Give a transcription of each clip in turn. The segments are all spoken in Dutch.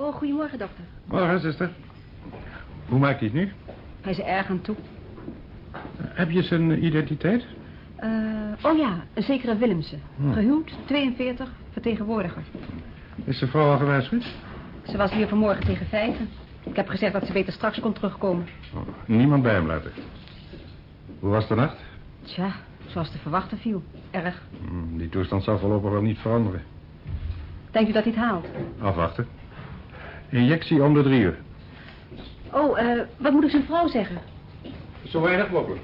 Oh, goedemorgen, dokter. Morgen, zuster. Hoe maakt hij het nu? Hij is er erg aan toe. Heb je zijn identiteit? Uh, oh ja, een zekere Willemsen. Hm. Gehuwd, 42, vertegenwoordiger. Is de vrouw al gewaarschuwd? Ze was hier vanmorgen tegen vijven. Ik heb gezegd dat ze beter straks kon terugkomen. Oh, niemand bij hem laten. Hoe was de nacht? Tja, zoals te verwachten viel. Erg. Hm, Die toestand zal voorlopig wel niet veranderen. Denkt u dat hij het haalt? Afwachten. Injectie om de drie uur. Oh, eh, wat moet ik zijn vrouw zeggen? Zo weinig mogelijk.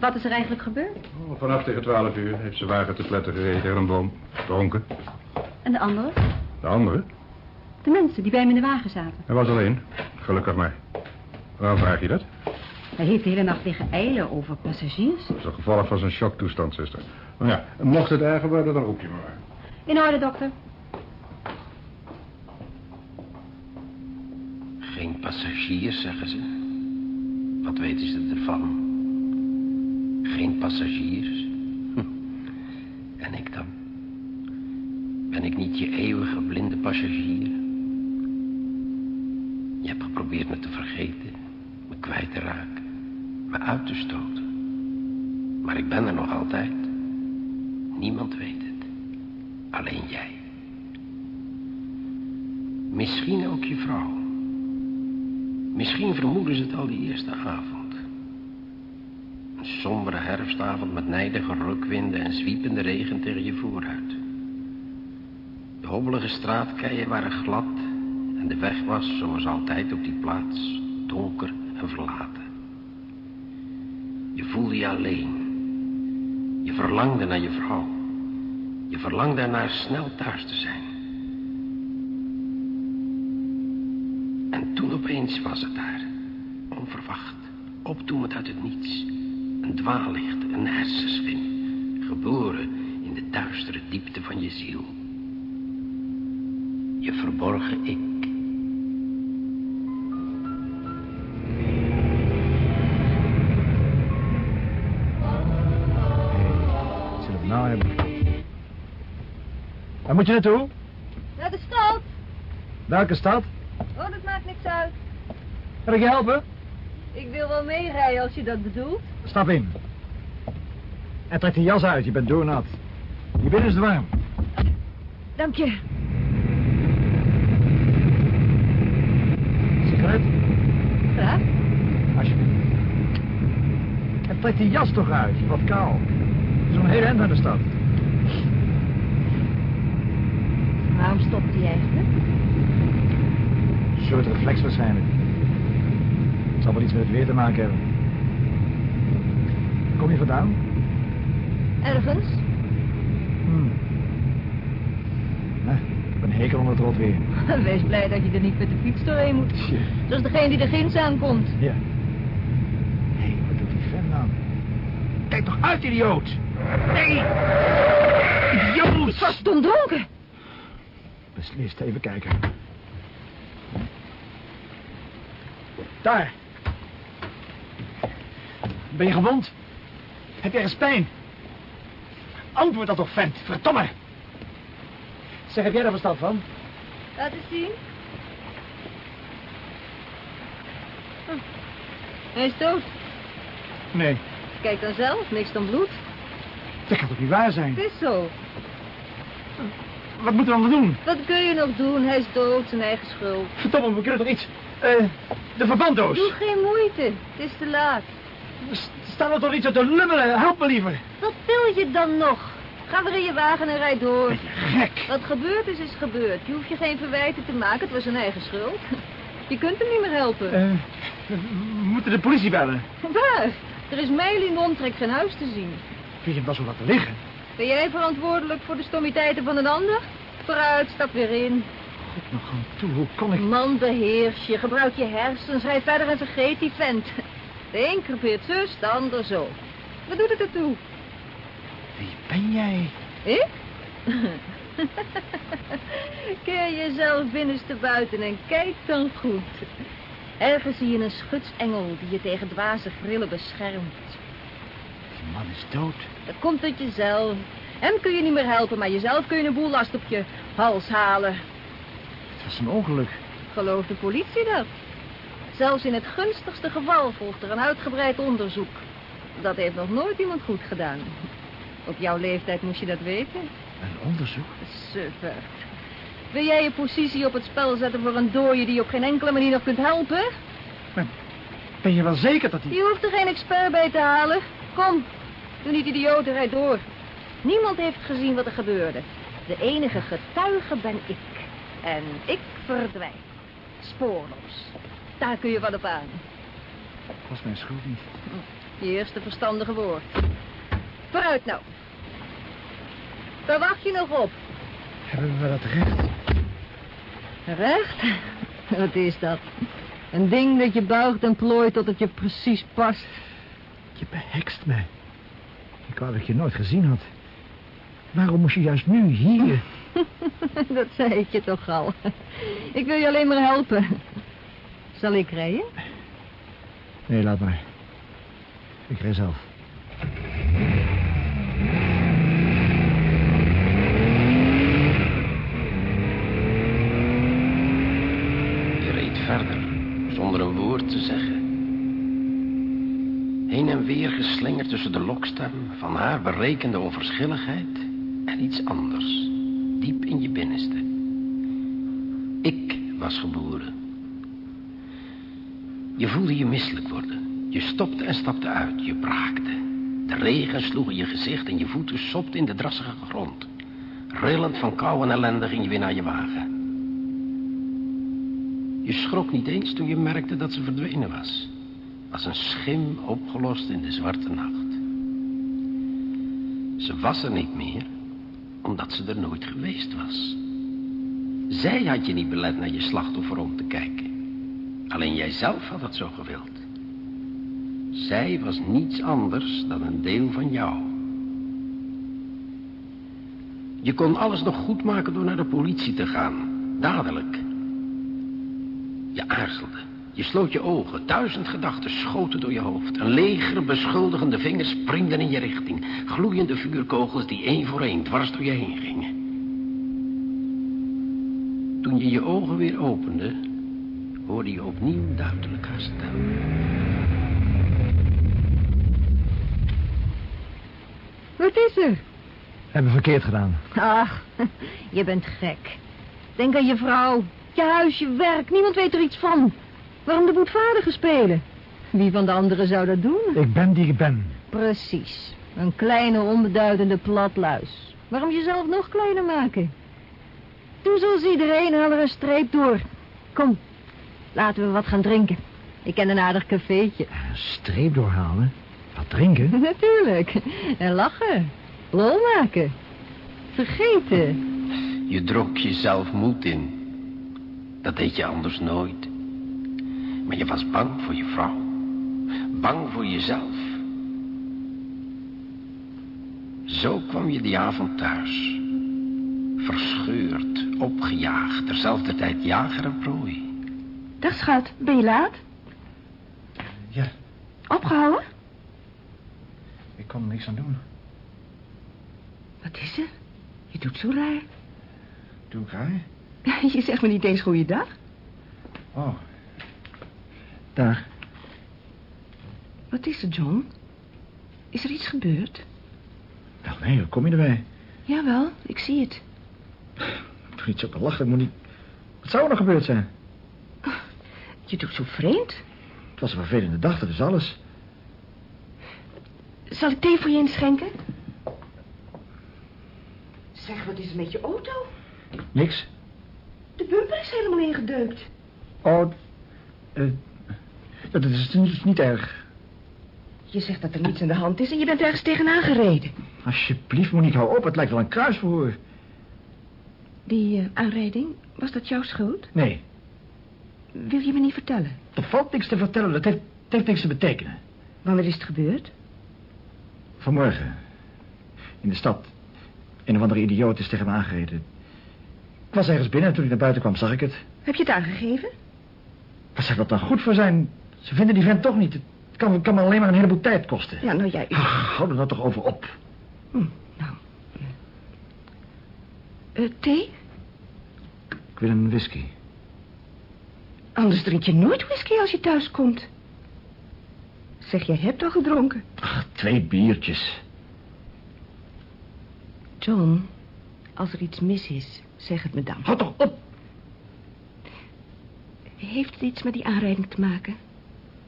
Wat is er eigenlijk gebeurd? Oh, vanaf tegen twaalf uur heeft ze wagen te pletten gereden tegen een boom. Dronken. En de andere? De andere? De mensen die bij hem in de wagen zaten. Hij was alleen. Gelukkig maar. Waarom vraag je dat? Hij heeft de hele nacht liggen eilen over passagiers. Dat is een gevolg van zijn shocktoestand, zuster. Nou ja, mocht het erger worden, dan roep je me maar. In orde, dokter. Geen passagiers, zeggen ze. Wat weten ze ervan? Geen passagiers. Hm. En ik dan? Ben ik niet je eeuwige blinde passagier? Je hebt geprobeerd me te vergeten, me kwijt te raken, me uit te stoten. Maar ik ben er nog altijd. Niemand weet het. Alleen jij. Misschien ook je vrouw. Misschien vermoeden ze het al die eerste avond. Een sombere herfstavond met nijdige rukwinden en zwiepende regen tegen je vooruit. De hobbelige straatkeien waren glad en de weg was, zoals altijd op die plaats, donker en verlaten. Je voelde je alleen. Je verlangde naar je vrouw. Je verlangde ernaar snel thuis te zijn. En toen opeens was het daar. Onverwacht. Opdoemend uit het niets. Een dwaallicht, een hersenschim. Geboren in de duistere diepte van je ziel. Je verborgen ik. Zullen we nou hebben? Waar moet je naartoe? Naar de stad. Welke stad? Oh, dat maakt niks uit. Kan ik je helpen? Ik wil wel meerijden als je dat bedoelt. Stap in. En trek die jas uit, je bent doornat. Je binnen is het warm. Dank je. Sigaret? Graag. Alsjeblieft. En trek die jas toch uit, je wordt kou. Zo'n hele eind naar de stad. Waarom stopt hij eigenlijk? Een soort reflex waarschijnlijk. Het zal wel iets met het weer te maken hebben. Kom je vandaan? Ergens? Hmm. Nou, ik heb een hekel onder het rot weer. Wees blij dat je er niet met de fiets doorheen moet. Tje. Dat is degene die er ginds aankomt. Ja. Hé, hey, wat doet die vent nou? Kijk toch uit, idioot! Nee! Idioot! Ik was toen dronken. Beslist, even kijken. Daar. Ben je gewond? Heb je ergens pijn? Antwoord dat toch, vent. Verdomme. Zeg, heb jij er verstand van? Laat eens zien. Hm. Hij is dood. Nee, Kijk dan zelf, niks dan bloed. dat kan toch niet waar zijn? Het is zo. Wat moeten we dan doen? Wat kun je nog doen? Hij is dood, zijn eigen schuld. Verdomme, we kunnen toch iets... Eh, de verbanddoos. Doe geen moeite. Het is te laat. S- Staan er toch iets uit te lummelen? Help me liever. Wat wil je dan nog? Ga weer in je wagen en rijd door. Gek? Wat gebeurd is, is gebeurd. Je hoeft je geen verwijten te maken. Het was zijn eigen schuld. Je kunt hem niet meer helpen. Eh, we moeten de politie bellen. Waar? Er is mijl in de omtrek geen huis te zien. Vind je hem wel zo laten liggen? Ben jij verantwoordelijk voor de stommiteiten van een ander? Vooruit, stap weer in. God, nog aan toe. Hoe kon ik... Man, beheers je. Gebruik je hersens. Rijd verder en vergeet die vent. De een crepeert zus, de ander zo. Wat doet het ertoe? Wie ben jij? Ik? Keer jezelf binnenste buiten en kijk dan goed. Ergens zie je een schutsengel die je tegen dwaze grillen beschermt. Die man is dood. Dat komt uit jezelf. Hem kun je niet meer helpen, maar jezelf kun je een boel last op je hals halen. Het was een ongeluk. Gelooft de politie dat? Zelfs in het gunstigste geval volgt er een uitgebreid onderzoek. Dat heeft nog nooit iemand goed gedaan. Op jouw leeftijd moest je dat weten. Een onderzoek? Suffert. Wil jij je positie op het spel zetten voor een dooie die je op geen enkele manier nog kunt helpen? Ben je wel zeker dat hij... Je hoeft er geen expert bij te halen. Kom, doe niet idioten, rijd door. Niemand heeft gezien wat er gebeurde. De enige getuige ben ik. En ik verdwijn. Spoorloos. Daar kun je wat op aan. was mijn schuld niet. Je eerste verstandige woord. Vooruit nou. Waar wacht je nog op? Hebben we dat recht? Recht? Wat is dat? Een ding dat je buigt en plooit tot het je precies past. Je behekst mij. Ik wou dat ik je nooit gezien had. Waarom moest je juist nu hier? dat zei ik je toch al. Ik wil je alleen maar helpen. Zal ik rijden? Nee, laat maar. Ik rij zelf. Je reed verder, zonder een woord te zeggen. Heen en weer geslingerd tussen de lokstem van haar berekende onverschilligheid en iets anders, diep in je binnenste. Ik was geboren. Je voelde je misselijk worden. Je stopte en stapte uit, je braakte. De regen sloeg in je gezicht en je voeten sopten in de drassige grond. Rillend van kou en ellende ging je weer naar je wagen. Je schrok niet eens toen je merkte dat ze verdwenen was. Als een schim opgelost in de zwarte nacht. Ze was er niet meer, omdat ze er nooit geweest was. Zij had je niet belet naar je slachtoffer om te kijken. Alleen jijzelf had het zo gewild. Zij was niets anders dan een deel van jou. Je kon alles nog goed maken door naar de politie te gaan. Dadelijk. Je aarzelde. Je sloot je ogen. Duizend gedachten schoten door je hoofd. Een leger beschuldigende vingers springden in je richting. Gloeiende vuurkogels die één voor één dwars door je heen gingen. Toen je je ogen weer opende, hoorde je opnieuw duidelijk haar stem. Wat is er? Hebben we verkeerd gedaan. Ach, je bent gek. Denk aan je vrouw, je huis, je werk. Niemand weet er iets van. Waarom de boetvaardige spelen? Wie van de anderen zou dat doen? Ik ben die ik ben. Precies. Een kleine, onbeduidende platluis. Waarom jezelf nog kleiner maken? Doe zoals iedereen, haal er een streep door. Kom, laten we wat gaan drinken. Ik ken een aardig cafeetje. Een streep doorhalen? Wat drinken? Natuurlijk. En lachen. Lol maken. Vergeten. Je dronk jezelf moed in. Dat deed je anders nooit. Maar je was bang voor je vrouw. Bang voor jezelf. Zo kwam je die avond thuis. Verscheurd, opgejaagd, terzelfde tijd jager en prooi. Dag schat, ben je laat? Ja, Opgehouden? ik kon er niks aan doen. Wat is er? Je doet zo raar. Doe ik raar? Je zegt me niet eens goeiedag. Oh. Dag. Wat is er, John? Is er iets gebeurd? Wel, nee, hoe kom je erbij? Jawel, ik zie het. Doe niet zo te lachen, moet niet... Wat zou er nog gebeurd zijn? Je doet zo vreemd. Het was een vervelende dag, dat is alles. Zal ik thee voor je inschenken? Zeg, wat is er met je auto? Niks. De bumper is helemaal ingedeukt. Oh, eh, dat is dus niet erg. Je zegt dat er niets aan de hand is en je bent ergens tegenaan gereden. Alsjeblieft, Monique, hou op. Het lijkt wel een kruisverhoor. Die eh, aanrijding, was dat jouw schuld? Nee, Wil je me niet vertellen? er valt niks te vertellen. Dat heeft, het heeft niks te betekenen. Wanneer is het gebeurd? Vanmorgen. In de stad. Een of andere idioot is tegen me aangereden. Ik was ergens binnen en toen ik naar buiten kwam zag ik het. Heb je het aangegeven? Wat zou dat dan goed voor zijn? Ze vinden die vent toch niet. Het kan, kan me alleen maar een heleboel tijd kosten. Ja, nou jij... Ach, hou er nou toch over op. Hm, nou. Eh, thee? Ik wil een whisky. Anders drink je nooit whisky als je thuis komt. Zeg, jij hebt al gedronken. Ach, twee biertjes. John, als er iets mis is, zeg het me dan. Houd toch op! Heeft het iets met die aanrijding te maken?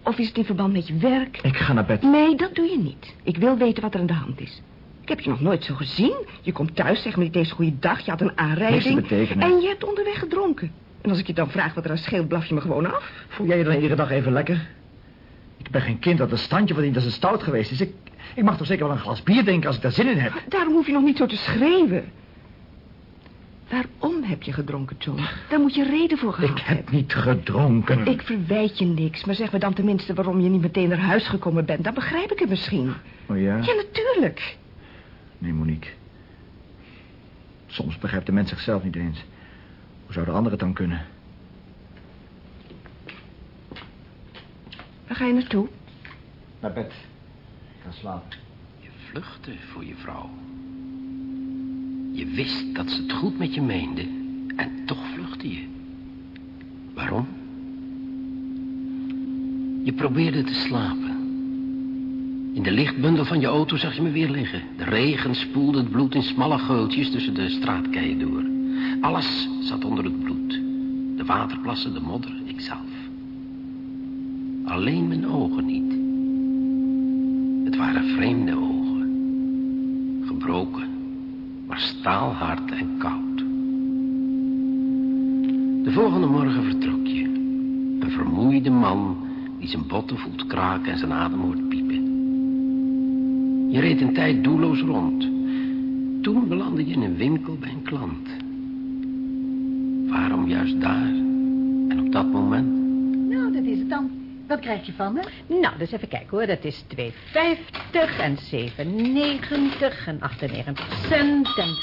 Of is het in verband met je werk? Ik ga naar bed. Nee, dat doe je niet. Ik wil weten wat er aan de hand is. Ik heb je nog nooit zo gezien. Je komt thuis, zeg maar niet deze goede dag. Je had een aanrijding. Niks te betekenen. En je hebt onderweg gedronken. En als ik je dan vraag wat er aan scheelt, blaf je me gewoon af. Voel jij je dan iedere dag even lekker? Ik ben geen kind dat een standje verdient als het stout geweest is. Ik, ik mag toch zeker wel een glas bier drinken als ik daar zin in heb. Daarom hoef je nog niet zo te schreeuwen. Waarom heb je gedronken, John? Daar moet je reden voor gehad Ik heb niet gedronken. Ik verwijt je niks, maar zeg me dan tenminste waarom je niet meteen naar huis gekomen bent. Dan begrijp ik het misschien. Oh ja? Ja, natuurlijk. Nee, Monique. Soms begrijpt de mens zichzelf niet eens. Hoe zouden anderen het dan kunnen? Waar ga je naartoe? Naar bed. Ik ga slapen. Je vluchtte voor je vrouw. Je wist dat ze het goed met je meende. En toch vluchtte je. Waarom? Je probeerde te slapen. In de lichtbundel van je auto zag je me weer liggen. De regen spoelde het bloed in smalle geultjes tussen de straatkeien door. Alles zat onder het bloed. De waterplassen, de modder, ikzelf. Alleen mijn ogen niet. Het waren vreemde ogen. Gebroken, maar staalhard en koud. De volgende morgen vertrok je. Een vermoeide man die zijn botten voelt kraken en zijn adem hoort piepen. Je reed een tijd doelloos rond. Toen belandde je in een winkel bij een klant. Waarom juist daar? En op dat moment? Nou, dat is het dan. Wat krijg je van me? Nou, dus even kijken hoor. Dat is 2,50 en 7,90 en 98 cent en...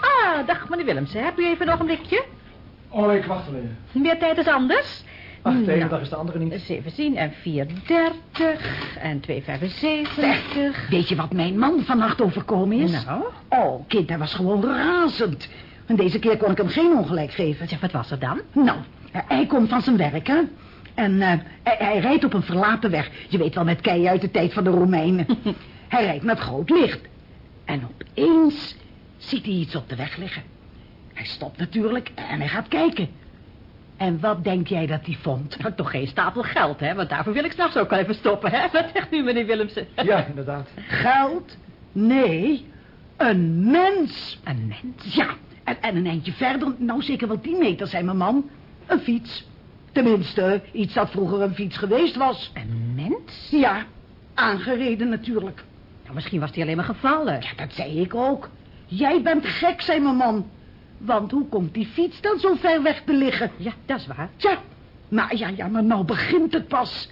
Ah, dag meneer Willemsen. Heb u even een ogenblikje? Oh, ik wacht wel even. Meer tijd is anders? Ach, de ene Nou, dag is de andere niet. 17 en 430 en 275. Weet je wat mijn man vannacht overkomen is? Nou? Oh, kind, hij was gewoon razend. En deze keer kon ik hem geen ongelijk geven. Zeg, wat was er dan? Nou, hij komt van zijn werk, hè? En eh, hij, hij rijdt op een verlaten weg. Je weet wel, met keien uit de tijd van de Romeinen. hij rijdt met groot licht. En opeens ziet hij iets op de weg liggen. Hij stopt natuurlijk en hij gaat kijken. En wat denk jij dat hij vond? Nou, toch geen stapel geld, hè? Want daarvoor wil ik s'nachts ook wel even stoppen, hè? Wat zegt u, meneer Willemsen? Ja, inderdaad. Geld? Nee, een mens. Een mens? Ja, en, en een eindje verder, nou zeker wel tien meter, zei mijn man. Een fiets. Tenminste, iets dat vroeger een fiets geweest was. Een mens? Ja, aangereden natuurlijk. Nou, misschien was hij alleen maar gevallen. Ja, dat zei ik ook. Jij bent gek, zei mijn man. Want hoe komt die fiets dan zo ver weg te liggen? Ja, dat is waar. Tja, maar ja, ja, maar nou begint het pas.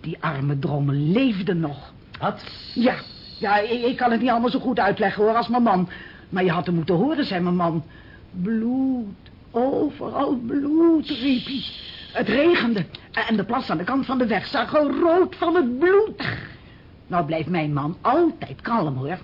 Die arme dromen leefden nog. Wat? Ja, ja, ik, ik kan het niet allemaal zo goed uitleggen hoor, als mijn man. Maar je had hem moeten horen, zei mijn man. Bloed, overal bloed, riep hij. Het regende en de plas aan de kant van de weg zag rood van het bloed. Nou blijft mijn man altijd kalm hoor.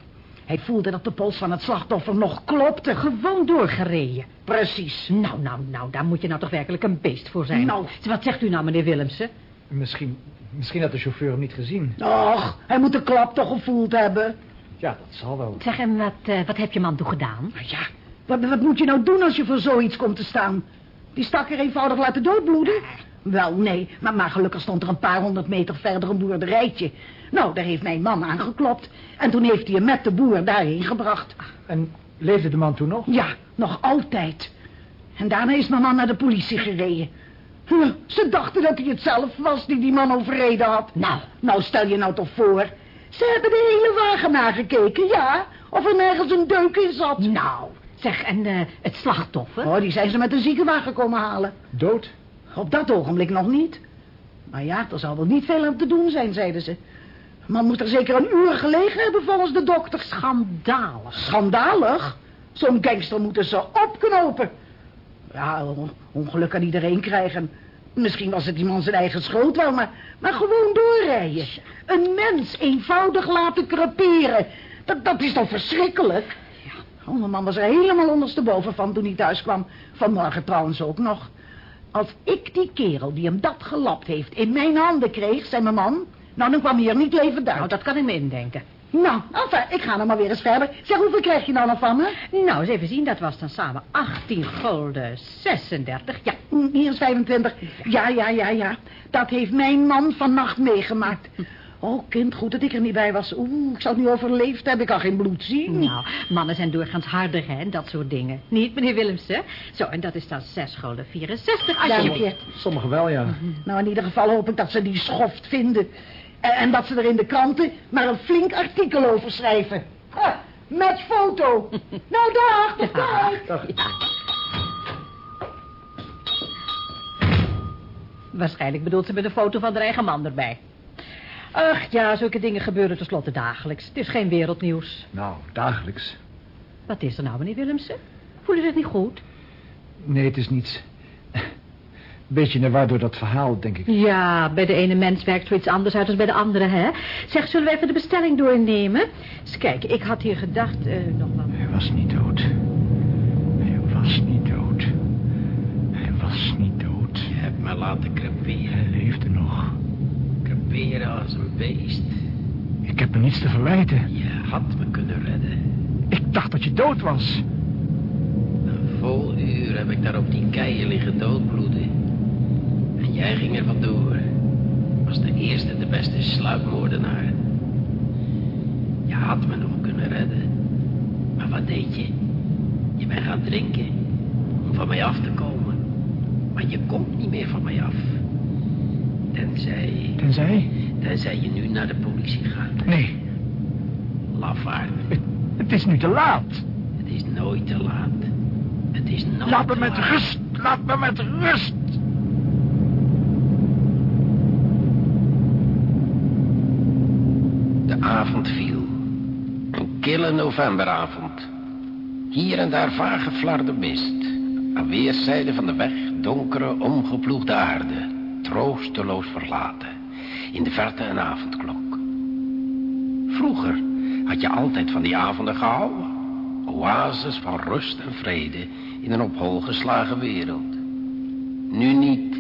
Hij voelde dat de pols van het slachtoffer nog klopte. Gewoon doorgereden. Precies. Nou, nou, nou, daar moet je nou toch werkelijk een beest voor zijn. Nou. Wat zegt u nou, meneer Willemsen? Misschien, misschien had de chauffeur hem niet gezien. Och, hij moet de klap toch gevoeld hebben. Ja, dat zal wel. Zeg, en wat, eh, wat heb je man toen gedaan? Maar ja, wat, wat moet je nou doen als je voor zoiets komt te staan? Die stak er eenvoudig laten doodbloeden? Wel, nee, maar, maar gelukkig stond er een paar honderd meter verder een boerderijtje. Nou, daar heeft mijn man aangeklopt. En toen heeft hij hem met de boer daarheen gebracht. En leefde de man toen nog? Ja, nog altijd. En daarna is mijn man naar de politie gereden. Huh, Ze dachten dat hij het zelf was die die man overreden had. Nou, nou stel je nou toch voor. Ze hebben de hele wagen nagekeken, ja. Of er nergens een deuk in zat. Nou, zeg, en eh, het slachtoffer? Oh, die zijn ze met een ziekenwagen komen halen. Dood? Op dat ogenblik nog niet. Maar ja, er zal wel niet veel aan te doen zijn, zeiden ze. Man moet er zeker een uur gelegen hebben volgens de dokter. Schandalig. Schandalig? Zo'n gangster moeten ze opknopen. Ja, on- ongeluk kan iedereen krijgen. Misschien was het die man zijn eigen schuld wel, maar, maar gewoon doorrijden. Een mens eenvoudig laten creperen. Dat, dat is toch verschrikkelijk? Oh, mijn man was er helemaal ondersteboven van toen hij thuis kwam. Vanmorgen trouwens ook nog. Als ik die kerel die hem dat gelapt heeft in mijn handen kreeg, zei mijn man... Nou, dan kwam hij hier niet levend uit. Nou, dat kan ik me indenken. Nou, enfin, ik ga nog maar weer eens verder. Zeg, hoeveel krijg je nou nog van me? Nou, eens even zien, dat was dan samen 18 gulden 36. Ja, Hm, Hier is 25. Ja, ja, ja, ja. Dat heeft mijn man vannacht meegemaakt. Oh, kind, goed dat ik er niet bij was. Oeh, ik zou het nu overleefd hebben. Ik kan geen bloed zien. nou, mannen zijn doorgaans harder, hè, dat soort dingen. Niet, meneer Willemsen? Zo, en dat is dan 6 gulden 64, Dank alsjeblieft. je. Sommigen wel, ja. Nou, in ieder geval hoop ik dat ze die schoft vinden. En, en dat ze er in de kranten maar een flink artikel over schrijven. Ha, met foto. nou, dag, tot dag. Waarschijnlijk bedoelt ze met een foto van haar eigen man erbij. Ach ja, zulke dingen gebeuren tenslotte dagelijks. Het is geen wereldnieuws. Nou, dagelijks. Wat is er nou, meneer Willemsen? Voelen ze het niet goed? Nee, het is niets. Beetje naar waardoor dat verhaal, denk ik. Ja, bij de ene mens werkt zoiets anders uit dan bij de andere, hè? Zeg, zullen we even de bestelling doornemen? Eens kijken, ik had hier gedacht... eh, nog wat... Hij was niet dood. Hij was niet dood. Hij was niet dood. Je hebt me laten creperen. Hij leefde nog. Creperen als een beest. Ik heb me niets te verwijten. Je had me kunnen redden. Ik dacht dat je dood was. Een vol uur heb ik daar op die keien liggen doodbloeden. Jij ging er vandoor. Was de eerste, de beste sluipmoordenaar. Je had me nog kunnen redden. Maar wat deed je? Je bent gaan drinken. Om van mij af te komen. Maar je komt niet meer van mij af. Tenzij... Tenzij? Tenzij je nu naar de politie gaat. Nee, Lafaard. het, het is nu te laat. Het is nooit te laat. Het is nooit Laat me met laat. rust. Laat me met rust. Viel. Een kille novemberavond. Hier en daar vage flarde mist. Aan weerszijden van de weg donkere, omgeploegde aarde. Troosteloos verlaten. In de verte een avondklok. Vroeger had je altijd van die avonden gehouden. Oases van rust en vrede in een op hol geslagen wereld. Nu niet.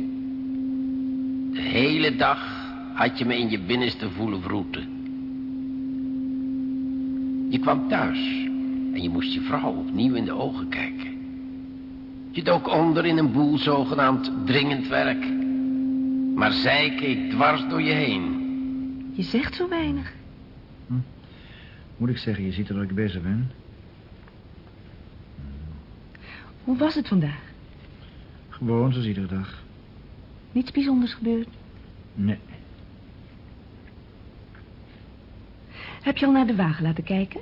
De hele dag had je me in je binnenste voelen wroeten. Je kwam thuis en je moest je vrouw opnieuw in de ogen kijken. Je dook onder in een boel zogenaamd dringend werk. Maar zij keek dwars door je heen. Je zegt zo weinig. Moet ik zeggen, je ziet er dat ik bezig ben. Hoe was het vandaag? Gewoon zoals iedere dag. Niets bijzonders gebeurd. Nee. Heb je al naar de wagen laten kijken?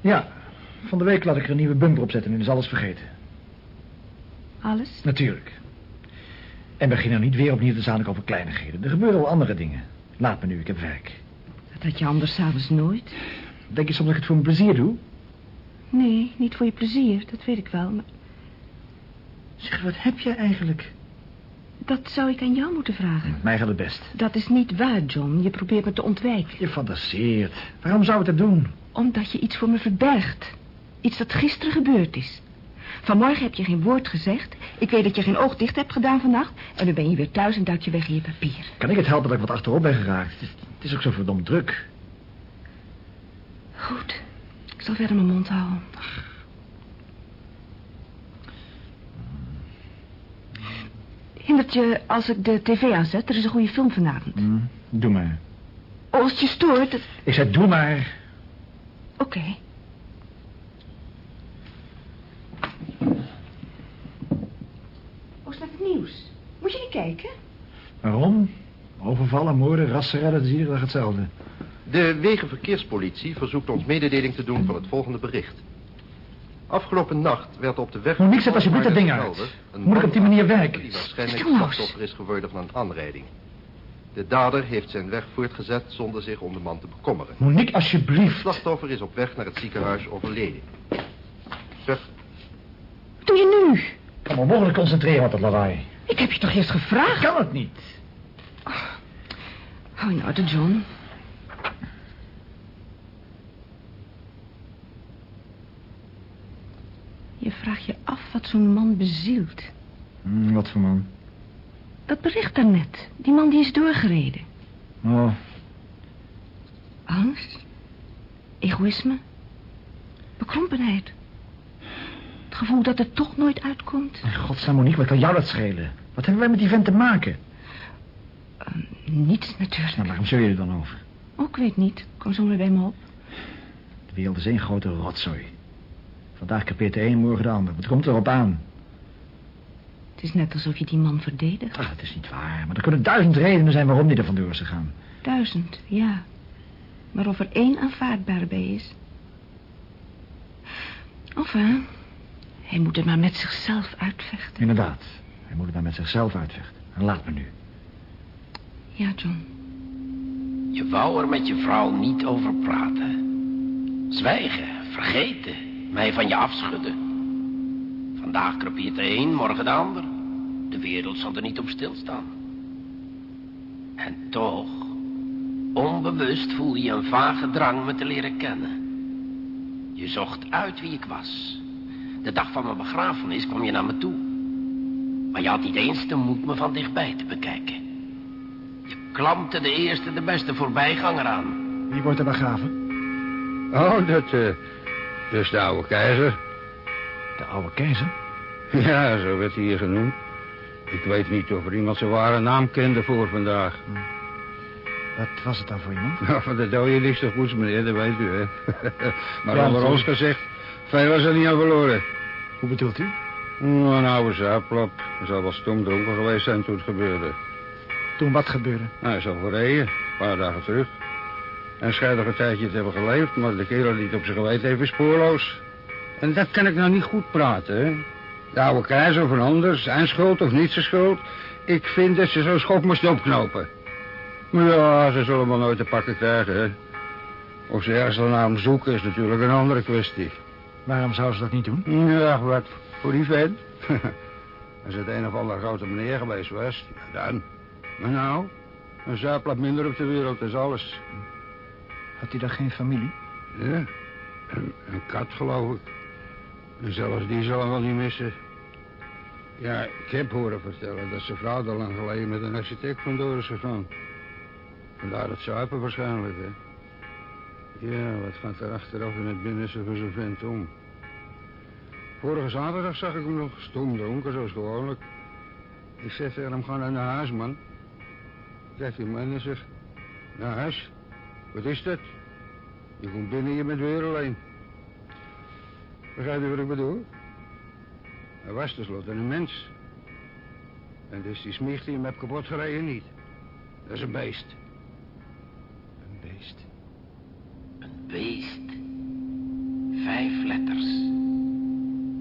Ja, van de week laat ik er een nieuwe bumper op zetten en is alles vergeten. Alles? Natuurlijk. En begin nou niet weer opnieuw te zanik over kleinigheden. Er gebeuren al andere dingen. Laat me nu, ik heb werk. Dat had je anders s'avonds nooit. Denk je soms dat ik het voor mijn plezier doe? Nee, niet voor je plezier, dat weet ik wel. Maar Zeg, wat heb jij eigenlijk? Dat zou ik aan jou moeten vragen. Mij gaat het best. Dat is niet waar, John. Je probeert me te ontwijken. Je fantaseert. Waarom zou ik dat doen? Omdat je iets voor me verbergt. Iets dat gisteren gebeurd is. Vanmorgen heb je geen woord gezegd. Ik weet dat je geen oog dicht hebt gedaan vannacht. En nu ben je weer thuis en duik je weg in je papier. Kan ik het helpen dat ik wat achterop ben geraakt? Het is, het is ook zo verdomd druk. Goed. Ik zal verder mijn mond houden. Hindert je als ik de tv aanzet? Er is een goede film vanavond. Hm, doe maar. Oh, als het je stoort... het- Ik zei, doe maar. Oké. Hoe staat het nieuws? Moet je niet kijken? Waarom? Overvallen, moorden, rassenredden, dat is iedere dag hetzelfde. De Wegenverkeerspolitie verzoekt ons mededeling te doen van het volgende bericht. Afgelopen nacht werd op de weg... Monique, zet alsjeblieft dat ding uit. Moet ik op die man manier werken? Die waarschijnlijk slachtoffer is geworden van een aanrijding. De dader heeft zijn weg voortgezet zonder zich om de man te bekommeren. Monique, Het alsjeblieft. slachtoffer is op weg naar het ziekenhuis overleden. Zeg, Wat doe je nu? Ik kan me onmogelijk concentreren op dat lawaai. Ik heb je toch eerst Ik gevraagd? kan het niet. Hou je nou de John. Zo'n man bezielt. Hm, wat voor man? Dat bericht daarnet. Die man die is doorgereden. Oh, Angst. Egoïsme. Bekrompenheid. Het gevoel dat het toch nooit uitkomt. godsnaam Monique, wat kan jou dat schelen? Wat hebben wij met die vent te maken? Niets natuurlijk. Nou, waarom zul je er dan over? Ik weet niet. Kom zo maar bij me op. De wereld is één grote rotzooi. Vandaag kapeert de een, morgen de ander. Wat komt erop aan? Het is net alsof je die man verdedigt. Ach, dat is niet waar. Maar er kunnen duizend redenen zijn waarom die er vandoor is gegaan. Duizend, ja. Maar of er één aanvaardbaar bij is. Of, hè? Hij moet het maar met zichzelf uitvechten. Inderdaad. Hij moet het maar met zichzelf uitvechten. En laat me nu. Ja, John. Je wou er met je vrouw niet over praten. Zwijgen, vergeten, mij van je afschudden. Vandaag krepiert de een, morgen de ander. De wereld zal er niet op stilstaan. En toch, onbewust voelde je een vage drang me te leren kennen. Je zocht uit wie ik was. De dag van mijn begrafenis kwam je naar me toe. Maar je had niet eens de moed me van dichtbij te bekijken. Je klampte de eerste, de beste voorbijganger aan. Wie wordt er begraven? Oh, dat, eh, is de oude keizer. De oude keizer. Ja, zo werd hij hier genoemd. Ik weet niet of er iemand zijn ware naam kende voor vandaag. Wat was het dan voor iemand? Nou, van de dode ligt toch goed, meneer, dat weet u, hè. maar Ja, onder ons gezegd, veel was er niet aan verloren. Hoe bedoelt u? Oh, een oude zuiplap. Hij zal wel stom dronken geweest zijn toen het gebeurde. Toen wat gebeurde? Nou, hij is overreden, een paar dagen terug. En schijnt nog een tijdje te hebben geleefd, maar de kerel die het op zijn geweten heeft is spoorloos. En dat kan ik nou niet goed praten, hè. De oude keizer of een ander, zijn schuld of niet zijn schuld. Ik vind dat ze zo'n schop moesten opknopen. Maar ja, ze zullen wel nooit te pakken krijgen, hè. Of ze ergens naar hem zoeken is natuurlijk een andere kwestie. Waarom zou ze dat niet doen? Ja, wat voor die vent. Als het een of andere grote meneer geweest was, ja dan. Maar nou, een zuiplap minder op de wereld is alles. Had hij dan geen familie? Ja, een, kat geloof ik. En zelfs die zal hem wel niet missen. Ja, ik heb horen vertellen dat zijn vrouw al lang geleden met een architect vandoor is gegaan. Vandaar het zuipen waarschijnlijk, hè. Ja, wat gaat er achteraf in het binnenste van zo'n vent om? Vorige zaterdag zag ik hem nog stom dronken, zoals gewoonlijk. Ik zeg tegen hem, ga nou naar huis, man. Zegt die man en zegt, naar huis? Wat is dat? Je komt binnen, je bent weer alleen. Begrijp je wat ik bedoel? Hij was tenslotte een mens. En dus die smicht die hem heb kapot gereden niet. Dat is een beest. Een beest. Een beest. Vijf letters.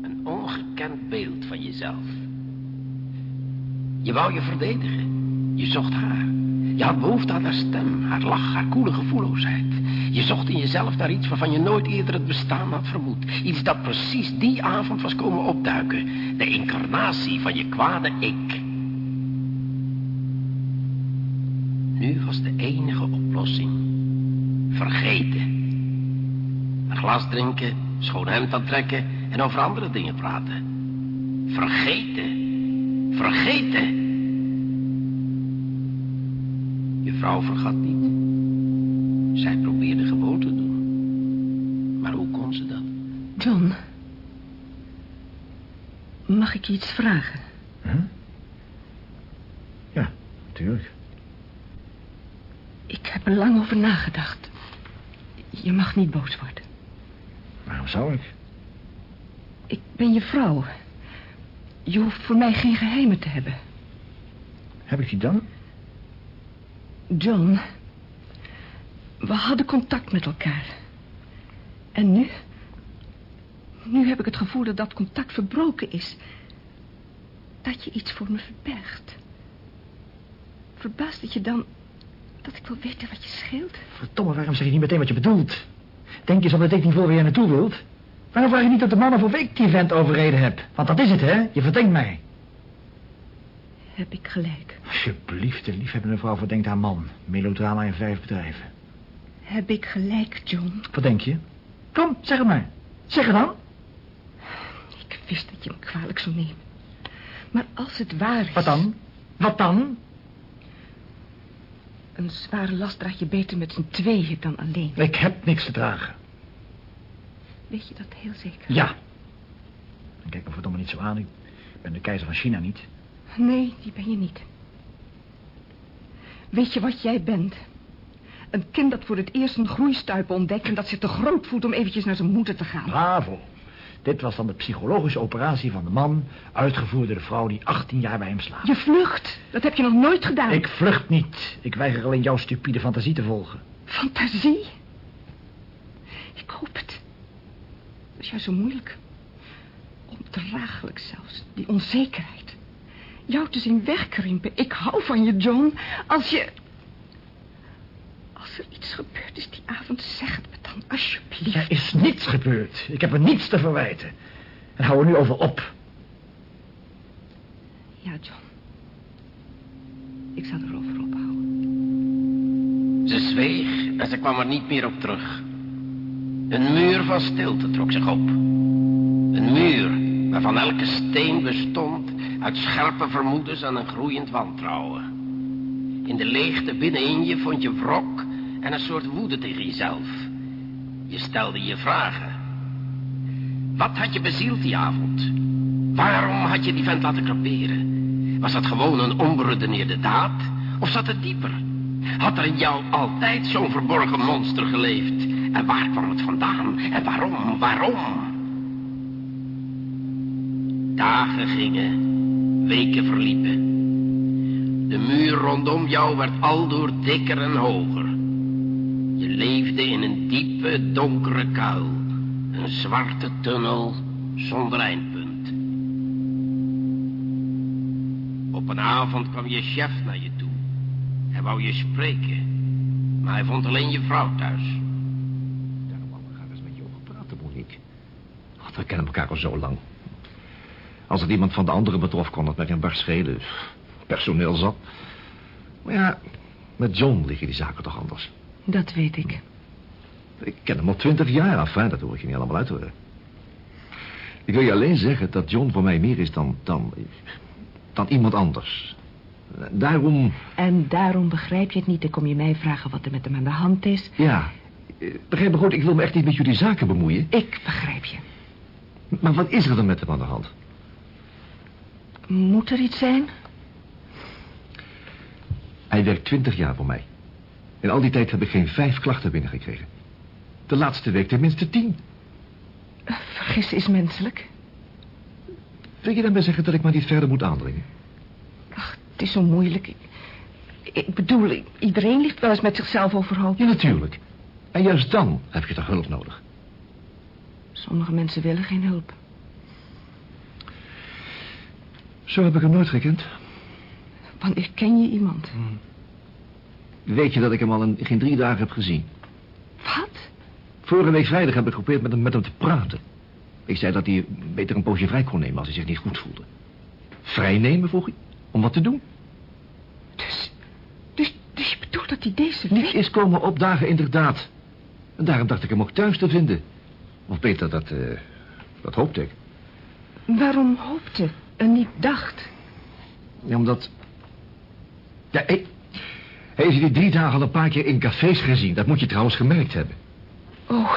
Een ongekend beeld van jezelf. Je wou je verdedigen. Je zocht haar. Je had behoefte aan haar stem, haar lach, haar koele gevoelloosheid. Je zocht in jezelf naar iets waarvan je nooit eerder het bestaan had vermoed. Iets dat precies die avond was komen opduiken. De incarnatie van je kwade ik. Nu was de enige oplossing. Vergeten. Een glas drinken, schoon hemd aantrekken en over andere dingen praten. Vergeten. Vergeten. Je vrouw vergat niet. Zij probeerde gewoon te doen. Maar hoe kon ze dat? John. Mag ik je iets vragen? Hm? Ja, natuurlijk. Ik heb er lang over nagedacht. Je mag niet boos worden. Waarom zou ik? Ik ben je vrouw. Je hoeft voor mij geen geheimen te hebben. Heb ik die dan? John, we hadden contact met elkaar. En nu? Nu heb ik het gevoel dat dat contact verbroken is. Dat je iets voor me verbergt. Verbaast het je dan dat ik wil weten wat je scheelt? Verdomme, waarom zeg je niet meteen wat je bedoelt? Denk je zo dat ik niet voor waar je naartoe wilt? Waarom vraag je niet op de man of of ik die vent overreden heb? Want dat is het, hè? Je verdenkt mij. Heb ik gelijk? Alsjeblieft, de liefhebbende vrouw verdenkt haar man. Melodrama in vijf bedrijven. Heb ik gelijk, John? Wat denk je? Kom, zeg het maar. Zeg het dan. Ik wist dat je me kwalijk zou nemen. Maar als het waar is... Wat dan? Wat dan? Een zware last draag je beter met z'n tweeën dan alleen. Ik heb niks te dragen. Weet je dat heel zeker? Ja. En kijk me verdomme niet zo aan. Ik ben de keizer van China niet. Nee, die ben je niet. Weet je wat jij bent? Een kind dat voor het eerst een groeistuip ontdekt... en dat zich te groot voelt om eventjes naar zijn moeder te gaan. Bravo. Dit was dan de psychologische operatie van de man... uitgevoerd door de vrouw die 18 jaar bij hem slaapt. Je vlucht. Dat heb je nog nooit gedaan. Ik vlucht niet. Ik weiger alleen jouw stupide fantasie te volgen. Fantasie? Ik hoop het. Dat is juist zo moeilijk. Ondraaglijk zelfs, die onzekerheid. Jou te zien wegkrimpen. Ik hou van je, John. Als je... Als er iets gebeurd is die avond, zeg het me dan, alsjeblieft. Er is niets gebeurd. Ik heb er niets te verwijten. En hou er nu over op. Ja, John. Ik zal erover ophouden. Ze zweeg en ze kwam er niet meer op terug. Een muur van stilte trok zich op. Een muur waarvan elke steen bestond uit scherpe vermoedens en een groeiend wantrouwen. In de leegte binnenin je vond je wrok en een soort woede tegen jezelf. Je stelde je vragen. Wat had je bezield die avond? Waarom had je die vent laten creperen? Was dat gewoon een onberedeneerde daad? Of zat het dieper? Had er in jou altijd zo'n verborgen monster geleefd? En waar kwam het vandaan? En waarom? Waarom? Dagen gingen, weken verliepen. De muur rondom jou werd aldoor dikker en hoger. Je leefde in een diepe, donkere kuil. Een zwarte tunnel zonder eindpunt. Op een avond kwam je chef naar je toe. Hij wou je spreken. Maar hij vond alleen je vrouw thuis. Daarom ik graag eens met je over praten, Monique. God, we kennen elkaar al zo lang. Als het iemand van de anderen betrof, kon het met een bar schelen. Personeel zat. Maar ja, met John liggen die zaken toch anders. Dat weet ik. Ik ken hem al twintig jaar af, hè? dat hoor ik je niet allemaal uit horen. Ik wil je alleen zeggen dat John voor mij meer is dan, dan, dan iemand anders. Daarom, En daarom begrijp je het niet. Dan kom je mij vragen wat er met hem aan de hand is. ja, begrijp me goed, ik wil me echt niet met jullie zaken bemoeien. Ik begrijp je. Maar wat is er dan met hem aan de hand? Moet er iets zijn? Hij werkt twintig jaar voor mij. In al die tijd heb ik geen vijf klachten binnengekregen. De laatste week tenminste tien. Vergissen is menselijk. Wil je dan maar zeggen dat ik maar niet verder moet aandringen? Ach, het is zo moeilijk. Ik, ik bedoel, iedereen ligt wel eens met zichzelf overhoop. Ja, natuurlijk. En juist dan heb je toch hulp nodig. Sommige mensen willen geen hulp. Zo heb ik hem nooit gekend. Wanneer ken je iemand? Weet je dat ik hem al in geen drie dagen heb gezien? Wat? Vorige week vrijdag heb ik geprobeerd met hem, met hem te praten. Ik zei dat hij beter een poosje vrij kon nemen als hij zich niet goed voelde. Vrij nemen, vroeg hij? Om wat te doen? Dus, dus, dus je bedoelt dat hij deze Niet week... is komen opdagen, inderdaad. En daarom dacht ik hem ook thuis te vinden. Of beter, dat, eh, dat hoopte ik. Waarom hoopte en niet dacht? Ja, omdat... Ja, hij... Hij is die drie dagen al een paar keer in cafés gezien. Dat moet je trouwens gemerkt hebben. Oh,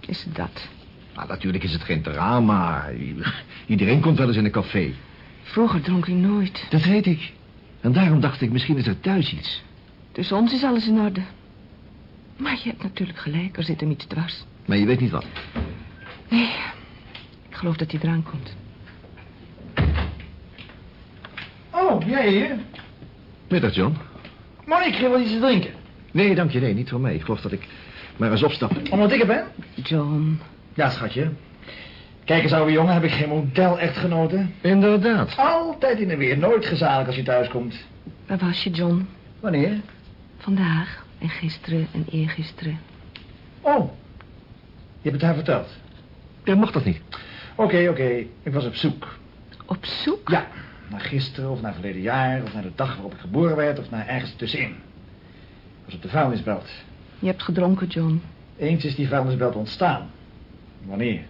is het dat? Nou, natuurlijk is het geen drama. Iedereen komt wel eens in een café. Vroeger dronk hij nooit. Dat weet ik. En daarom dacht ik, misschien is er thuis iets. Dus ons is alles in orde. Maar je hebt natuurlijk gelijk, er zit hem iets dwars. Maar je weet niet wat. Nee, ik geloof dat hij eraan komt. Oh, jij hier? Middag, John. Monique, wil iets te drinken? Nee, dank je. Nee, niet voor mij. Ik geloof dat ik maar eens opstap. Omdat ik er ben? John, Ja, schatje. Kijk eens, ouwe jongen, heb ik geen model-echtgenoten? Inderdaad. Altijd in de weer, nooit gezamenlijk als je thuis komt. waar was je, John? Wanneer? Vandaag en gisteren en eergisteren. Oh, je hebt het haar verteld. Ja, mag dat niet? Oké, oké, ik was op zoek. Op zoek? Ja, naar gisteren of naar verleden jaar... of naar de dag waarop ik geboren werd of naar ergens tussenin. Ik was op de vuilnisbelt. Je hebt gedronken, John. Eens is die vuilnisbelt ontstaan. Wanneer?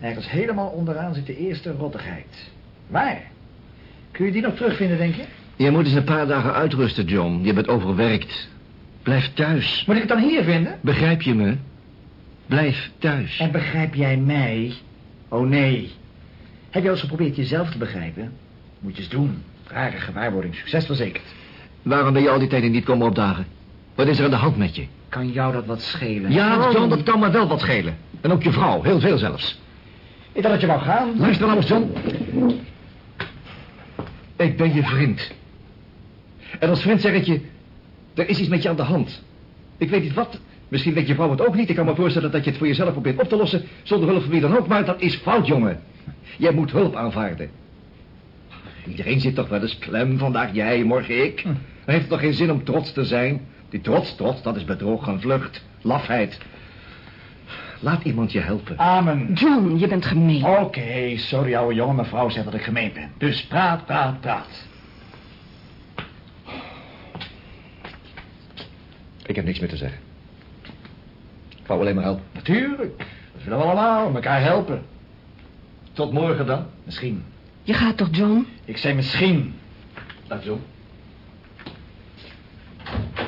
Ergens helemaal onderaan zit de eerste rottigheid. Waar? Kun je die nog terugvinden, denk je? Je moet eens een paar dagen uitrusten, John. Je bent overwerkt. Blijf thuis. Moet ik het dan hier vinden? Begrijp je me? Blijf thuis. En begrijp jij mij? Oh nee. Heb je al eens geprobeerd jezelf te begrijpen? Moet je eens doen. Rare gewaarwording, succes verzekerd. Waarom ben je al die tijd niet komen opdagen? Wat is er aan de hand met je? Kan jou dat wat schelen? Ja, John, dat kan me wel wat schelen. En ook je vrouw, heel veel zelfs. Ik dacht dat je wou gaan. Luister nou eens, John. Ik ben je vriend. En als vriend zeg ik je... Er is iets met je aan de hand. Ik weet niet wat. Misschien weet je vrouw het ook niet. Ik kan me voorstellen dat je het voor jezelf probeert op te lossen... zonder hulp van wie dan ook. Maar dat is fout, jongen. Jij moet hulp aanvaarden. Iedereen zit toch wel eens klem. Vandaag jij, morgen ik. Dan heeft het toch geen zin om trots te zijn? Die trots, trots, dat is bedrog en vlucht. Lafheid. Laat iemand je helpen. Amen. John, je bent gemeen. Oké, sorry ouwe jongen. Mevrouw zegt dat ik gemeen ben. Dus praat, praat, praat. Ik heb niks meer te zeggen. Ik wou alleen maar helpen. Natuurlijk. Dat willen we allemaal. Elkaar helpen. Tot morgen dan. Misschien. Je gaat toch, John? Ik zei misschien. Dag John.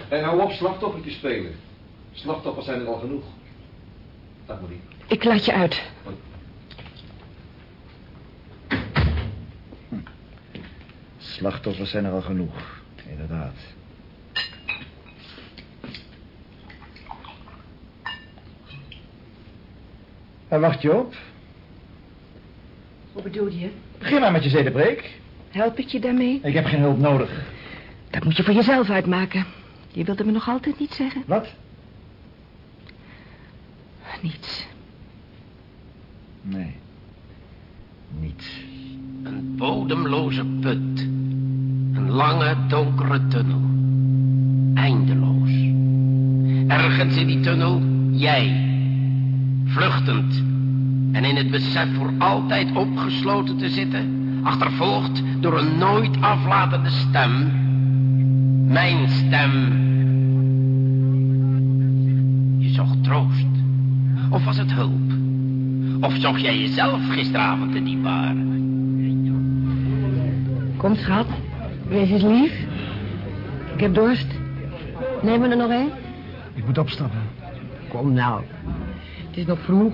En hou op slachtoffertje spelen. Slachtoffers zijn er al genoeg. Dag Marie. Ik laat je uit. Slachtoffers zijn er al genoeg. Inderdaad. Waar wacht je op? Wat bedoel je? Begin maar met je zedebreek. Help ik je daarmee? Ik heb geen hulp nodig. Dat moet je voor jezelf uitmaken. Je wilde me nog altijd niet zeggen. Wat? Niets. Nee. Niets. Een bodemloze put. Een lange, donkere tunnel. Eindeloos. Ergens in die tunnel, jij. Vluchtend. En in het besef voor altijd opgesloten te zitten. Achtervolgd door een nooit aflatende stem. Mijn stem. Je zocht troost. Of was het hulp? Of zocht jij jezelf gisteravond in die bar? Kom, schat. Wees eens lief. Ik heb dorst. Neem me er nog een? Ik moet opstappen. Kom nou. Het is nog vroeg.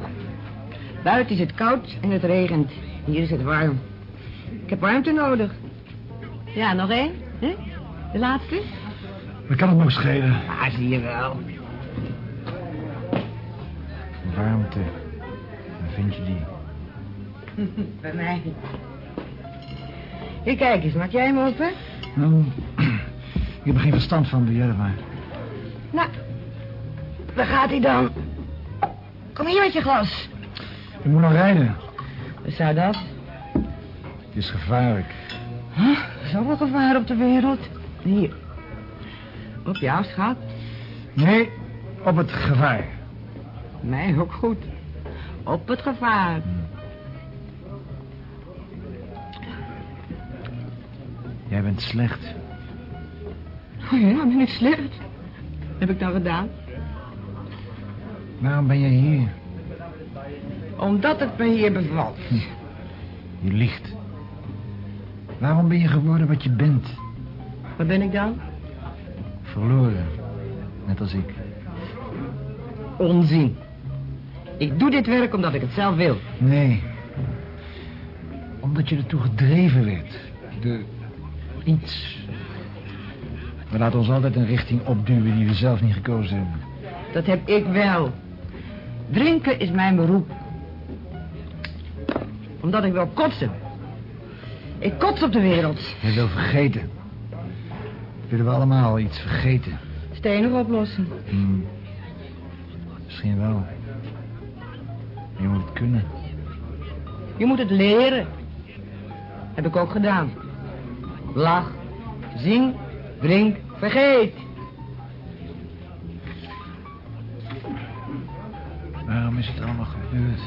Buiten is het koud en het regent. Hier is het warm. Ik heb warmte nodig. Ja, nog één? hè? De laatste? Wat kan het nog schelen? Ah, zie je wel. Warmte. Waar vind je die? Bij mij. Hier, kijk eens. Maak jij hem open? Nou, ik heb er geen verstand van, doe jij dat maar. Nou, waar gaat hij dan? Kom hier met je glas. Ik moet nog rijden. Wat zou dat? Het is gevaarlijk. Huh? Zoveel gevaar op de wereld. Hier. Op jou, schat. Nee, op het gevaar. Mij ook goed. Op het gevaar. Jij bent slecht. Oh ja, ben ik slecht. Heb ik nou gedaan? Waarom ben jij hier? Omdat het me hier bevalt. Je liegt. Waarom ben je geworden wat je bent? Wat ben ik dan? Verloren. Net als ik. Onzin. Ik doe dit werk omdat ik het zelf wil. Nee. Omdat je ertoe gedreven werd. De iets. We laten ons altijd een richting opduwen die we zelf niet gekozen hebben. Dat heb ik wel. Drinken is mijn beroep. Omdat ik wil kotsen. Ik kots op de wereld. Je wil vergeten. Willen we allemaal iets vergeten? Stenen oplossen. Hmm. Misschien wel. Je moet het kunnen. Je moet het leren. Heb ik ook gedaan. Lach, zing, drink, vergeet. Waarom is het allemaal gebeurd?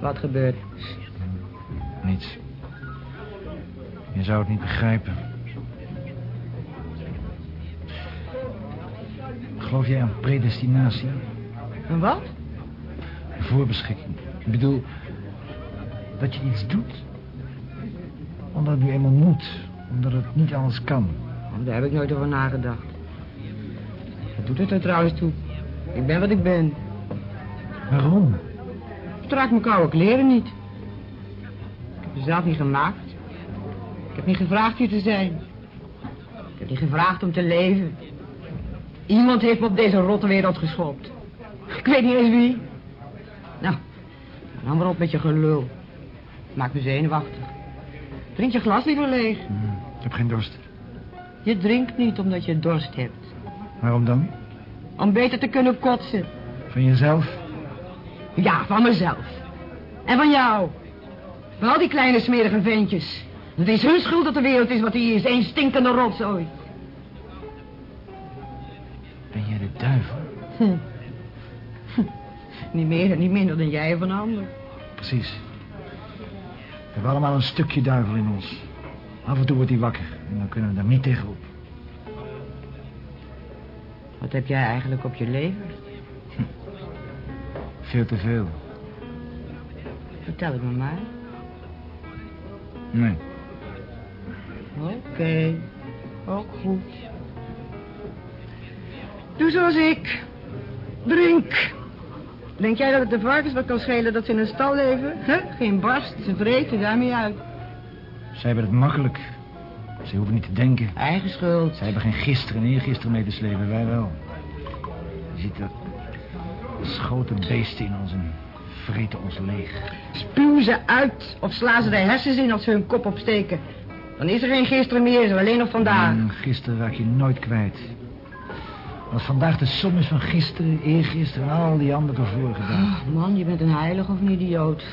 Wat gebeurt? Niets. Je zou het niet begrijpen. Geloof jij aan predestinatie? En wat? Voorbeschikking. Ik bedoel, dat je iets doet omdat het nu eenmaal moet. Omdat het niet anders kan. Daar heb ik nooit over nagedacht. Wat doet het er trouwens toe? Ik ben wat ik ben. Waarom? Draag mijn koude kleren niet. Ik heb ze zelf niet gemaakt. Ik heb niet gevraagd hier te zijn. Ik heb niet gevraagd om te leven. Iemand heeft me op deze rotte wereld geschopt. Ik weet niet eens wie. Nou, dan maar op met je gelul. Maak me zenuwachtig. Drink je glas liever leeg. Hm, ik heb geen dorst. Je drinkt niet omdat je dorst hebt. Waarom dan? Om beter te kunnen kotsen. Van jezelf? Ja, van mezelf. En van jou. Van al die kleine smerige ventjes. Het is hun schuld dat de wereld is wat die is. Een stinkende rotzooi. Ben jij de duivel? Hm. Niet meer en niet minder dan jij of een ander. Precies. We hebben allemaal een stukje duivel in ons. Af en toe wordt hij wakker. En dan kunnen we daar niet tegenop. Wat heb jij eigenlijk op je lever? Veel te veel. Vertel het me maar. Nee. Oké. Ook goed. Doe zoals ik. Drink. Denk jij dat het de varkens wat kan schelen dat ze in een stal leven? Huh? Geen barst, ze vreten daarmee uit. Zij hebben het makkelijk. Ze hoeven niet te denken. Eigen schuld. Zij hebben geen gisteren en eergisteren mee te slepen. Wij wel. Je ziet dat schoten beesten in ons en vreten ons leeg. Spuw ze uit of sla ze de hersens in als ze hun kop opsteken. Dan is er geen gisteren meer, is er alleen nog vandaag. En gisteren raak je nooit kwijt. Als vandaag de som is van gisteren, eergisteren en al die andere vorige dagen. Oh, man, je bent een heilige of een idioot.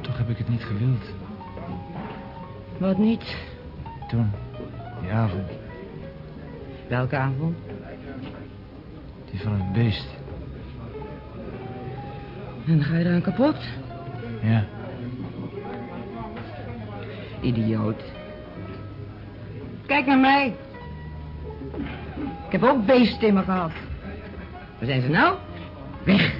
Toch heb ik het niet gewild. Wat niet? Toen, die avond, Welke avond? die van het beest. En ga je eraan kapot. Ja, Idioot. Kijk naar mij. Ik heb ook beesten in me gehad. Waar zijn ze nou? Weg.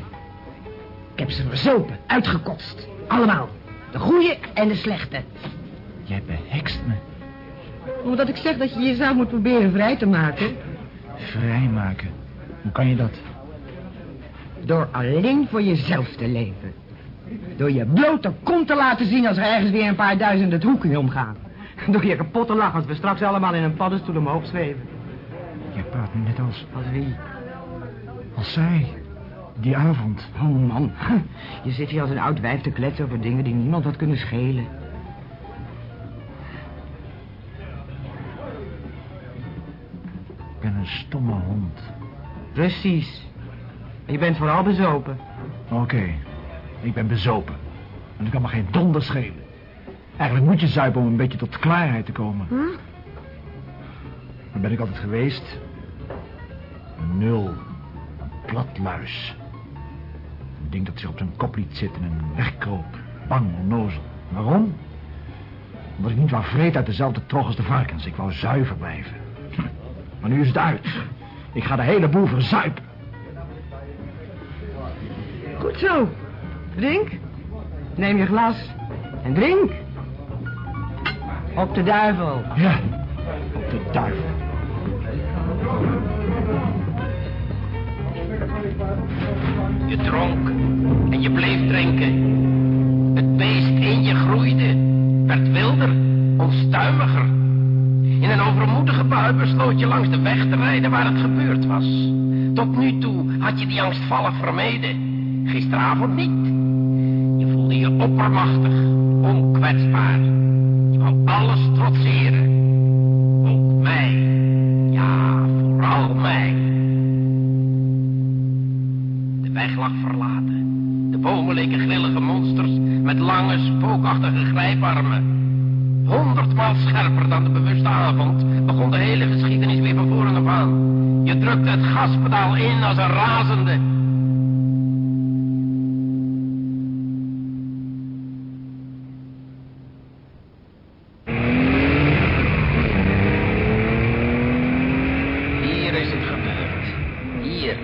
Ik heb ze verzopen, uitgekotst. Allemaal. De goede en de slechte. jij behekst me. Omdat ik zeg dat je jezelf moet proberen vrij te maken. Vrijmaken. Hoe kan je dat? Door alleen voor jezelf te leven. Door je blote kont te laten zien als er ergens weer een paar duizend het hoekje omgaan. Door je kapot te lachen als we straks allemaal in een paddenstoel omhoog zweven. Jij praat nu net als, Als wie? als zij. Die avond. Oh man, je zit hier als een oud wijf te kletsen over dingen die niemand had kunnen schelen. Ik ben een stomme hond. Precies. Je bent vooral bezopen. Oké, ik ben bezopen. En ik kan me geen donder schelen. Eigenlijk moet je zuipen om een beetje tot klaarheid te komen. Daar ben ik altijd geweest. Een nul. Een platluis. Een ding dat zich op zijn kop liet zitten en wegkroop. Bang, onnozel. Waarom? Omdat ik niet wou vreten uit dezelfde trog als de varkens. Ik wou zuiver blijven. Maar nu is het uit. Ik ga de hele boel verzuipen. Goed zo. Drink. Neem je glas. En drink. Op de duivel. Ja, op de duivel. Je dronk en je bleef drinken. Het beest in je groeide, werd wilder, onstuimiger. In een overmoedige bui besloot je langs de weg te rijden waar het gebeurd was. Tot nu toe had je die angstvallig vermeden. Gisteravond niet. Je voelde je oppermachtig, onkwetsbaar. Je wou alles trotseren. Ook mij. Ja, vooral mij. De weg lag verlaten. De bomen leken grillige monsters met lange, spookachtige grijparmen. Honderdmaal scherper dan de bewuste avond begon de hele geschiedenis weer van voren af aan. Je drukte het gaspedaal in als een razende. Hier is het gebeurd. Hier,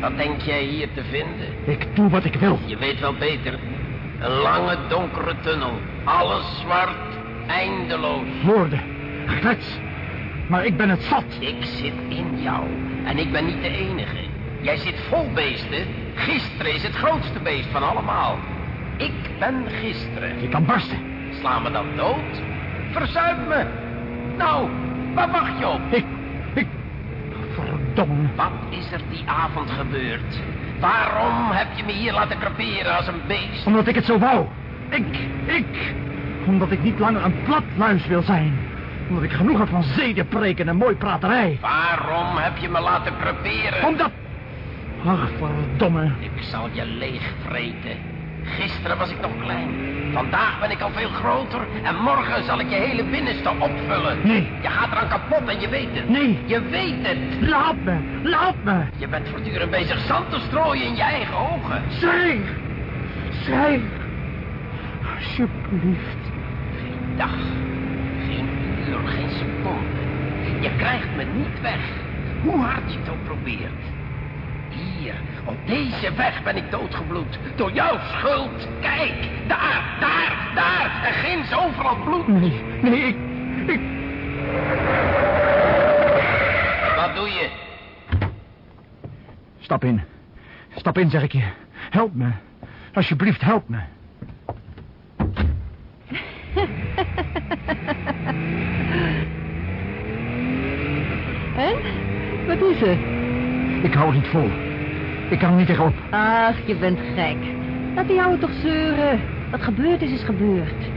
Wat denk jij hier te vinden? Ik doe wat ik wil. Je weet wel beter. Een lange donkere tunnel. Alles zwart. Eindeloos. Woorden. Geklets. Maar ik ben het zat. Ik zit in jou. En ik ben niet de enige. Jij zit vol beesten. Gisteren is het grootste beest van allemaal. Ik ben gisteren. Je kan barsten. Sla me dan dood? Verzuip me. Nou, waar wacht je op? Ik, ik... Verdomme. Wat is er die avond gebeurd? Waarom heb je me hier laten creperen als een beest? Omdat ik het zo wou. Ik, ik. Omdat ik niet langer een platluis wil zijn. Omdat ik genoeg heb van zedenpreken en mooi praterij. Waarom heb je me laten creperen? Omdat... Ach, verdomme. Ik zal je leeg vreten. Gisteren was ik nog klein. Vandaag ben ik al veel groter. En morgen zal ik je hele binnenste opvullen. Nee. Je gaat eraan kapot en je weet het. Nee. Je weet het. Laat me, laat me. Je bent voortdurend bezig zand te strooien in je eigen ogen. Zwijg. Zwijg. Alsjeblieft. Geen dag, geen uur, geen seconde. Je krijgt me niet weg. Hoe hard je het ook probeert. Hier, op deze weg ben ik doodgebloed. Door jouw schuld. Kijk, daar, daar, daar. En ginds overal bloed. Nee, nee, ik... ik... Wat doe je? Stap in. Stap in, zeg ik je. Help me. Alsjeblieft, help me. En? Wat is er? Ik hou het niet vol. Ik kan er niet tegenop. Ach, je bent gek. Laat die ouwe toch zeuren. Wat gebeurd is, is gebeurd.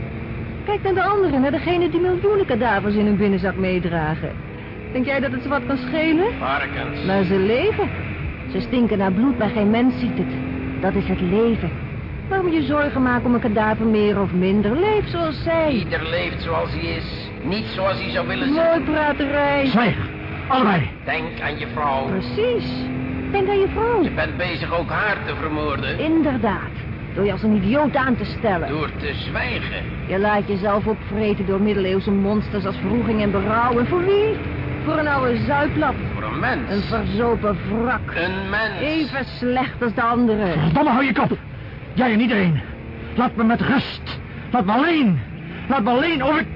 Kijk naar de anderen, naar degene die miljoenen kadavers in hun binnenzak meedragen. Denk jij dat het ze wat kan schelen? Varkens. Maar ze leven. Ze stinken naar bloed, maar geen mens ziet het. Dat is het leven. Waarom je zorgen maken om een kadaver meer of minder? Leef zoals zij. Ieder leeft zoals hij is. Niet zoals hij zou willen zijn. Mooi praterij. Zwijgen. Allebei. Denk aan je vrouw. Precies. Denk aan je vrouw. Je bent bezig ook haar te vermoorden. Inderdaad. Door je als een idioot aan te stellen. Door te zwijgen. Je laat jezelf opvreten door middeleeuwse monsters als vroeging en berouw. En voor wie? Voor een oude zuiplap. Voor een mens. Een verzopen wrak. Een mens. Even slecht als de anderen. Verdomme, hou je kop. Jij en iedereen. Laat me met rust. Laat me alleen. Laat me alleen of ik...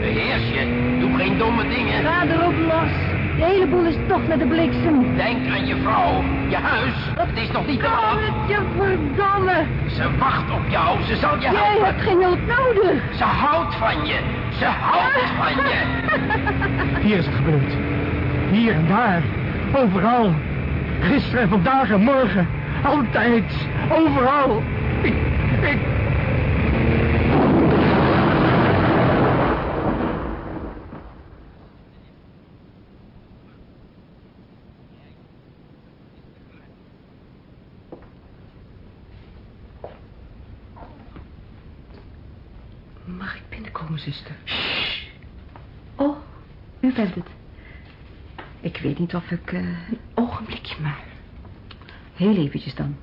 Beheers je. Doe geen domme dingen. Ga erop los. De hele boel is toch naar de bliksem. Denk aan je vrouw. Je huis. Het is nog niet te laat. je verdomme. Ze wacht op jou. Ze zal je Jij helpen. hebt geen hulp nodig. Ze houdt van je. Ze houdt van je. Hier is het gebeurd. Hier en daar. Overal. Gisteren en vandaag en morgen. Altijd. Overal. Ik... Ik binnenkomen, zuster? Oh, u bent het. Ik weet of ik... eh, Een ogenblikje maar. Heel eventjes dan.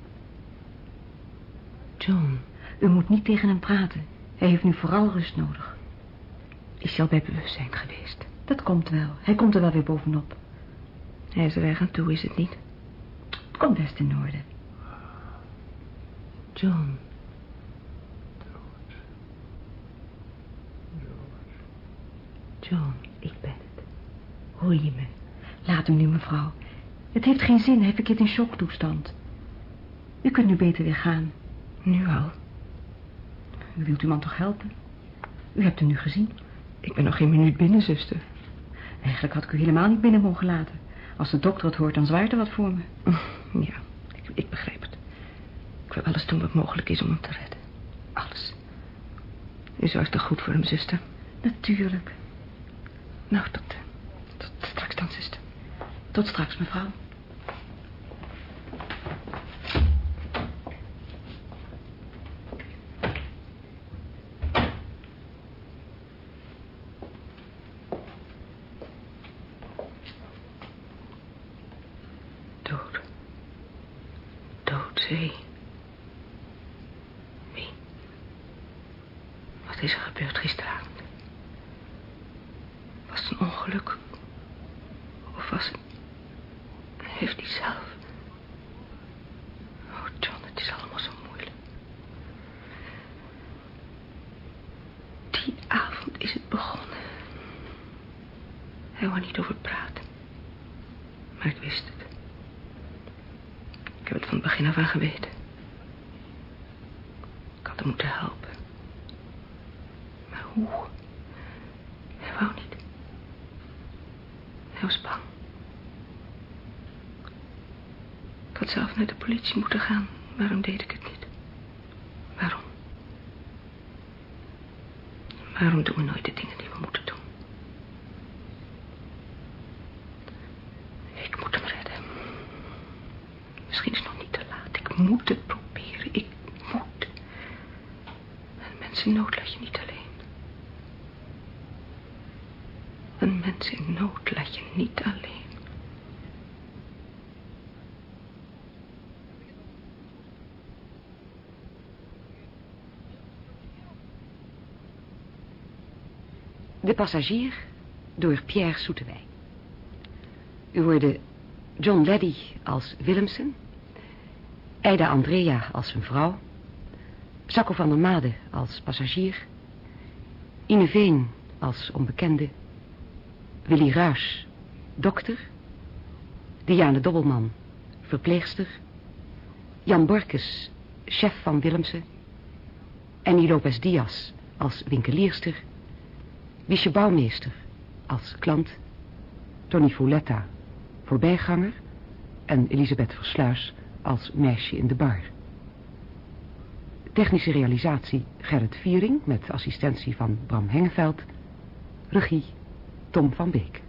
John, u moet niet tegen hem praten. Hij heeft nu vooral rust nodig. Is hij al bij bewustzijn geweest? Dat komt wel. Hij komt er wel weer bovenop. Hij is er aan toe, is het niet? Het komt best in orde. John. John, ik ben het. Hoor je me? Laat hem nu, mevrouw. Het heeft geen zin, hij verkeert in shocktoestand. U kunt nu beter weer gaan. Nu al. U wilt uw man toch helpen? U hebt hem nu gezien. Ik ben nog geen minuut binnen, zuster. Eigenlijk had ik u helemaal niet binnen mogen laten. Als de dokter het hoort, dan zwaait er wat voor me. Ja, ik, ik begrijp het. Ik wil alles doen wat mogelijk is om hem te redden. Alles. U zorgt toch goed voor hem, zuster? Natuurlijk. Nou, tot, tot straks dan, zuster. Tot straks, mevrouw. Dood. Doodzee. Wie? Wat is er gebeurd gisteravond? Was het een ongeluk? Of was het... heeft hij zelf. Oh, John, het is allemaal zo moeilijk. Die avond is het begonnen. Hij wou niet over praten. Maar ik wist het. Ik heb het van het begin af aan geweten. Ik had hem moeten helpen. Maar hoe? Hij wou niet. Hij was bang. Ik had zelf naar de politie moeten gaan. Waarom deed ik het niet? Waarom? Waarom doen we nooit de dingen die we moeten doen? Ik moet hem redden. Misschien is het nog niet te laat. Ik moet het proberen. Ik moet. Een mens in nood laat je niet alleen. Een mens in nood laat je niet alleen. De passagier door Pierre Soetewij. U hoorde John Leddy als Willemsen. Eida Andrea als zijn vrouw. Sacco van der Made als passagier. Ine Veen als onbekende. Willy Ruys, dokter. Diane Dobbelman, verpleegster. Jan Borkes, chef van Willemsen. Annie Lopez Diaz als winkelierster. Wiesje Bouwmeester als klant. Tony Fouletta, voorbijganger. En Elisabeth Versluis als meisje in de bar. Technische realisatie Gerrit Viering met assistentie van Bram Hengeveld. Regie Tom van Beek.